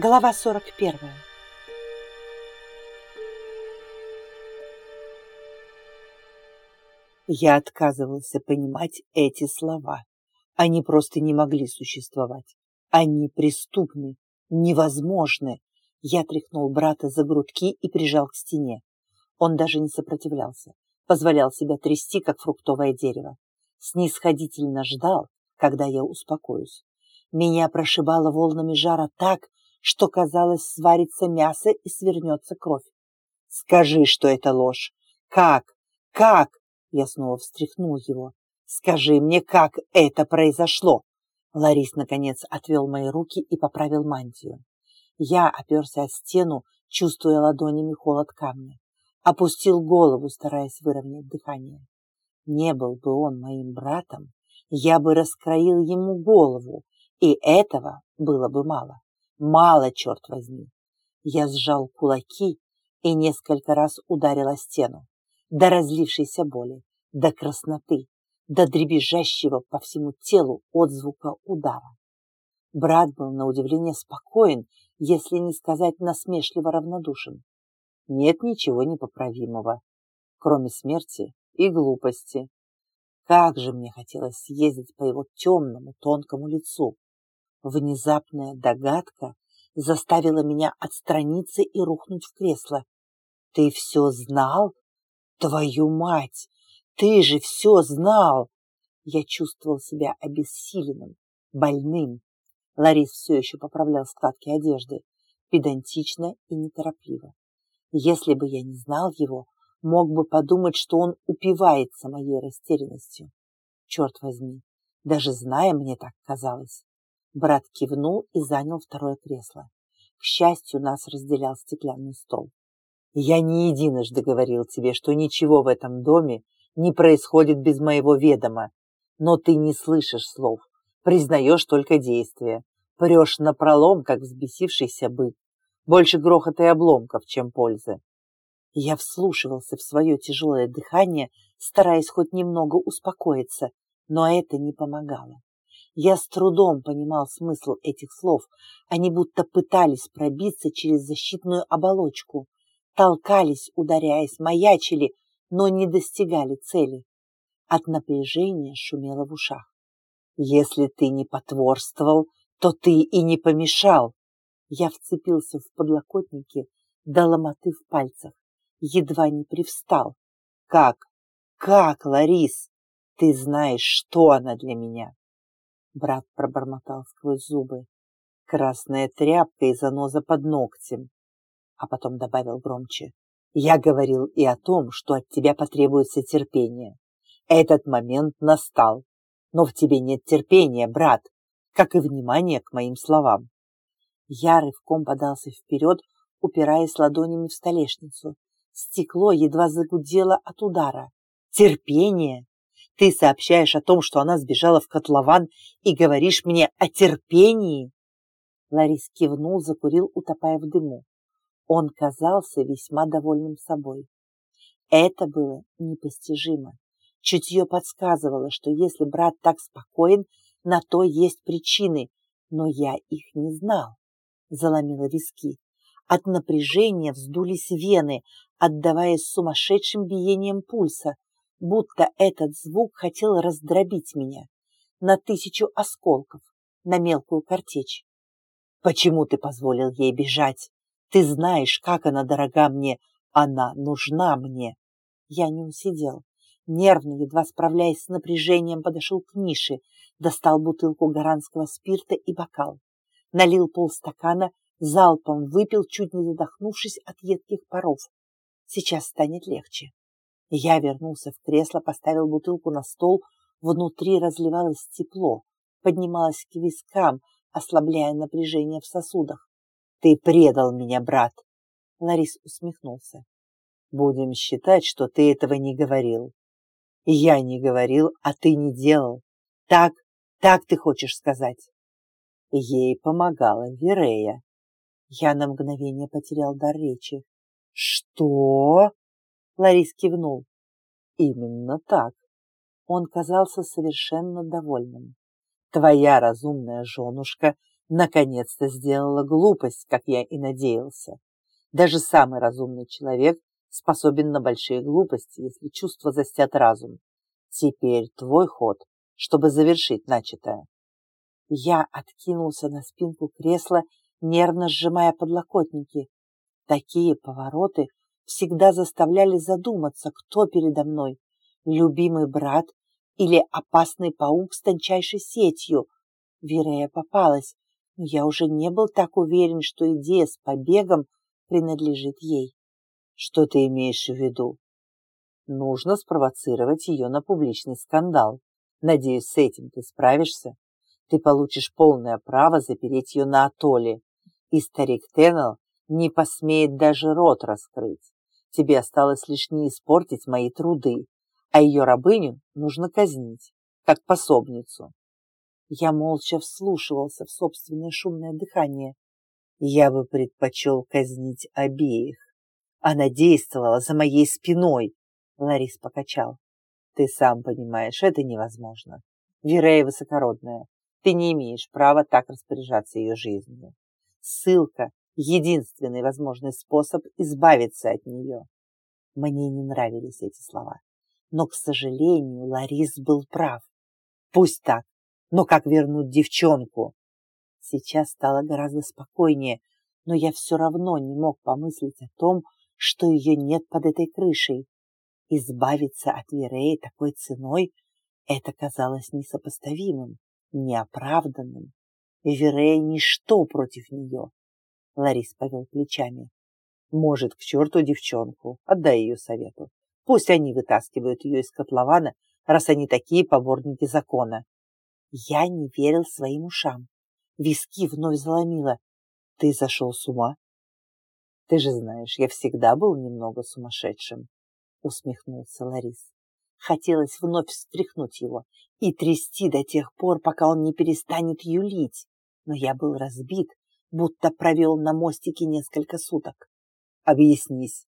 Глава 41. Я отказывался понимать эти слова. Они просто не могли существовать. Они преступны, невозможны. Я тряхнул брата за грудки и прижал к стене. Он даже не сопротивлялся, позволял себя трясти, как фруктовое дерево. Снисходительно ждал, когда я успокоюсь. Меня прошибало волнами жара так, что, казалось, сварится мясо и свернется кровь. «Скажи, что это ложь! Как? Как?» Я снова встряхнул его. «Скажи мне, как это произошло?» Ларис, наконец, отвел мои руки и поправил мантию. Я оперся о стену, чувствуя ладонями холод камня. Опустил голову, стараясь выровнять дыхание. Не был бы он моим братом, я бы раскроил ему голову, и этого было бы мало. Мало, черт возьми. Я сжал кулаки и несколько раз ударил о стену, до разлившейся боли, до красноты, до дребезжащего по всему телу отзвука удара. Брат был на удивление спокоен, если не сказать насмешливо равнодушен. Нет ничего непоправимого, кроме смерти и глупости. Как же мне хотелось съездить по его темному, тонкому лицу. Внезапная догадка заставила меня отстраниться и рухнуть в кресло. «Ты все знал? Твою мать! Ты же все знал!» Я чувствовал себя обессиленным, больным. Ларис все еще поправлял складки одежды, педантично и неторопливо. Если бы я не знал его, мог бы подумать, что он упивается моей растерянностью. Черт возьми, даже зная, мне так казалось. Брат кивнул и занял второе кресло. К счастью, нас разделял стеклянный стол. Я не единожды говорил тебе, что ничего в этом доме не происходит без моего ведома, но ты не слышишь слов, признаешь только действия, прешь напролом, как взбесившийся бык. Больше грохота и обломков, чем пользы. Я вслушивался в свое тяжелое дыхание, стараясь хоть немного успокоиться, но это не помогало. Я с трудом понимал смысл этих слов. Они будто пытались пробиться через защитную оболочку, толкались, ударяясь, маячили, но не достигали цели. От напряжения шумело в ушах. «Если ты не потворствовал, то ты и не помешал!» Я вцепился в подлокотники до ломоты в пальцах едва не привстал. «Как? Как, Ларис? Ты знаешь, что она для меня?» Брат пробормотал сквозь зубы. «Красная тряпка и заноза под ногтем». А потом добавил громче. «Я говорил и о том, что от тебя потребуется терпение. Этот момент настал. Но в тебе нет терпения, брат, как и внимания к моим словам». Я рывком подался вперед, упираясь ладонями в столешницу. Стекло едва загудело от удара. Терпение! Ты сообщаешь о том, что она сбежала в котлован, и говоришь мне о терпении? Ларис кивнул, закурил, утопая в дыму. Он казался весьма довольным собой. Это было непостижимо. Чутье подсказывало, что если брат так спокоен, на то есть причины, но я их не знал. Заломила виски. От напряжения вздулись вены, отдаваясь сумасшедшим биением пульса, будто этот звук хотел раздробить меня на тысячу осколков, на мелкую картечь. Почему ты позволил ей бежать? Ты знаешь, как она дорога мне. Она нужна мне. Я не усидел. Нервно, едва справляясь с напряжением, подошел к нише, достал бутылку гаранского спирта и бокал. Налил полстакана, залпом выпил, чуть не задохнувшись от едких паров. Сейчас станет легче. Я вернулся в кресло, поставил бутылку на стол. Внутри разливалось тепло, поднималось к вискам, ослабляя напряжение в сосудах. «Ты предал меня, брат!» Ларис усмехнулся. «Будем считать, что ты этого не говорил. Я не говорил, а ты не делал. Так, так ты хочешь сказать?» Ей помогала Верея. Я на мгновение потерял дар речи. «Что?» Ларис кивнул. «Именно так». Он казался совершенно довольным. «Твоя разумная женушка Наконец-то сделала глупость, как я и надеялся. Даже самый разумный человек способен на большие глупости, если чувства застят разум. Теперь твой ход, чтобы завершить начатое. Я откинулся на спинку кресла, нервно сжимая подлокотники. Такие повороты всегда заставляли задуматься, кто передо мной, любимый брат или опасный паук с тончайшей сетью. Вирея попалась, но я уже не был так уверен, что идея с побегом принадлежит ей. Что ты имеешь в виду? Нужно спровоцировать ее на публичный скандал. Надеюсь, с этим ты справишься. Ты получишь полное право запереть ее на атолле, и старик Теннел не посмеет даже рот раскрыть. Тебе осталось лишь не испортить мои труды, а ее рабыню нужно казнить, как пособницу. Я молча вслушивался в собственное шумное дыхание. Я бы предпочел казнить обеих. Она действовала за моей спиной, Ларис покачал. Ты сам понимаешь, это невозможно. Вирея высокородная. Ты не имеешь права так распоряжаться ее жизнью. Ссылка — единственный возможный способ избавиться от нее. Мне не нравились эти слова. Но, к сожалению, Ларис был прав. Пусть так, но как вернуть девчонку? Сейчас стало гораздо спокойнее, но я все равно не мог помыслить о том, что ее нет под этой крышей. Избавиться от Вереи такой ценой — это казалось несопоставимым, неоправданным. Верея — ничто против нее. Ларис повел плечами. Может, к черту девчонку, отдай ее совету. Пусть они вытаскивают ее из котлована, раз они такие поборники закона. Я не верил своим ушам. Виски вновь заломило. Ты зашел с ума? Ты же знаешь, я всегда был немного сумасшедшим усмехнулся Ларис. Хотелось вновь встряхнуть его и трясти до тех пор, пока он не перестанет юлить. Но я был разбит, будто провел на мостике несколько суток. Объяснись.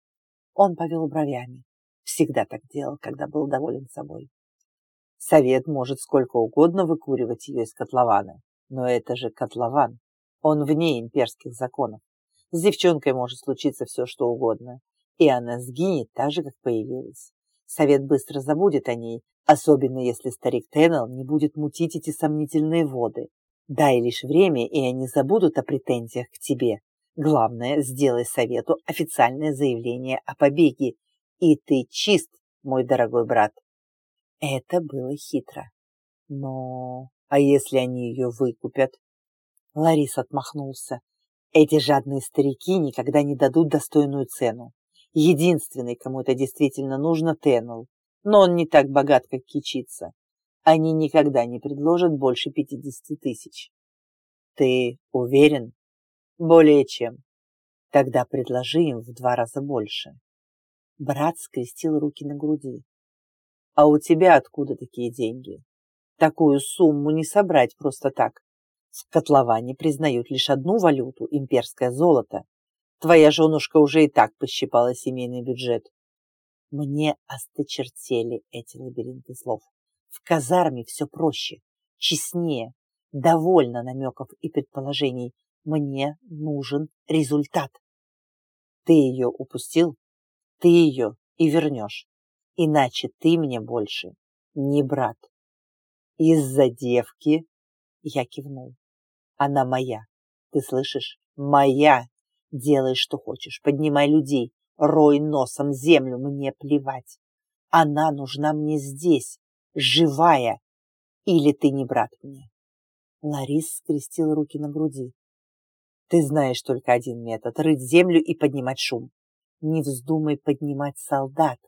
Он повел бровями. Всегда так делал, когда был доволен собой. Совет может сколько угодно выкуривать ее из котлована, но это же котлован. Он вне имперских законов. С девчонкой может случиться все, что угодно и она сгинет так же, как появилась. Совет быстро забудет о ней, особенно если старик Теннел не будет мутить эти сомнительные воды. Дай лишь время, и они забудут о претензиях к тебе. Главное, сделай совету официальное заявление о побеге, и ты чист, мой дорогой брат. Это было хитро. Но... А если они ее выкупят? Ларис отмахнулся. Эти жадные старики никогда не дадут достойную цену. Единственный, кому это действительно нужно, Теннел. Но он не так богат, как кичится. Они никогда не предложат больше пятидесяти тысяч. Ты уверен? Более чем. Тогда предложи им в два раза больше. Брат скрестил руки на груди. А у тебя откуда такие деньги? Такую сумму не собрать просто так. В котловане признают лишь одну валюту – имперское золото. Твоя женушка уже и так пощипала семейный бюджет. Мне осточертели эти лабиринты слов. В казарме все проще, честнее, довольно намеков и предположений. Мне нужен результат. Ты ее упустил, ты ее и вернешь. Иначе ты мне больше не брат. Из-за девки я кивнул. Она моя. Ты слышишь? Моя. Делай, что хочешь, поднимай людей, рой носом землю, мне плевать. Она нужна мне здесь, живая. Или ты не брат мне? Ларис скрестил руки на груди. Ты знаешь только один метод — рыть землю и поднимать шум. Не вздумай поднимать солдат.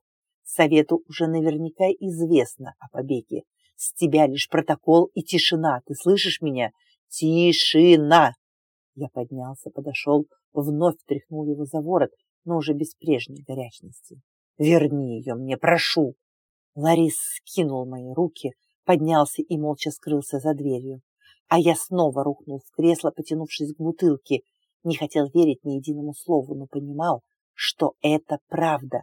Совету уже наверняка известно о побеге. С тебя лишь протокол и тишина. Ты слышишь меня? Тишина! Я поднялся, подошел, вновь тряхнул его за ворот, но уже без прежней горячности. «Верни ее мне, прошу!» Ларис скинул мои руки, поднялся и молча скрылся за дверью. А я снова рухнул в кресло, потянувшись к бутылке. Не хотел верить ни единому слову, но понимал, что это правда.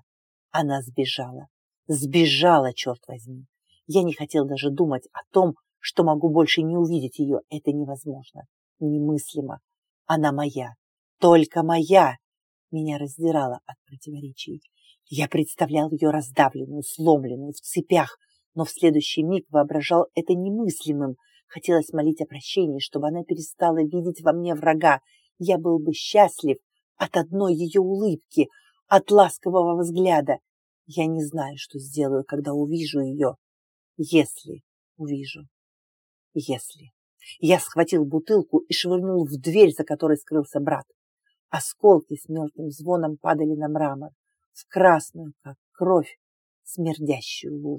Она сбежала. Сбежала, черт возьми. Я не хотел даже думать о том, что могу больше не увидеть ее. Это невозможно. немыслимо. Она моя, только моя. Меня раздирало от противоречий. Я представлял ее раздавленную, сломленную, в цепях, но в следующий миг воображал это немыслимым. Хотелось молить о прощении, чтобы она перестала видеть во мне врага. Я был бы счастлив от одной ее улыбки, от ласкового взгляда. Я не знаю, что сделаю, когда увижу ее. Если увижу. Если. Я схватил бутылку и швырнул в дверь, за которой скрылся брат. Осколки с мелким звоном падали на мрамор, в красную, как кровь, смердящую лужу.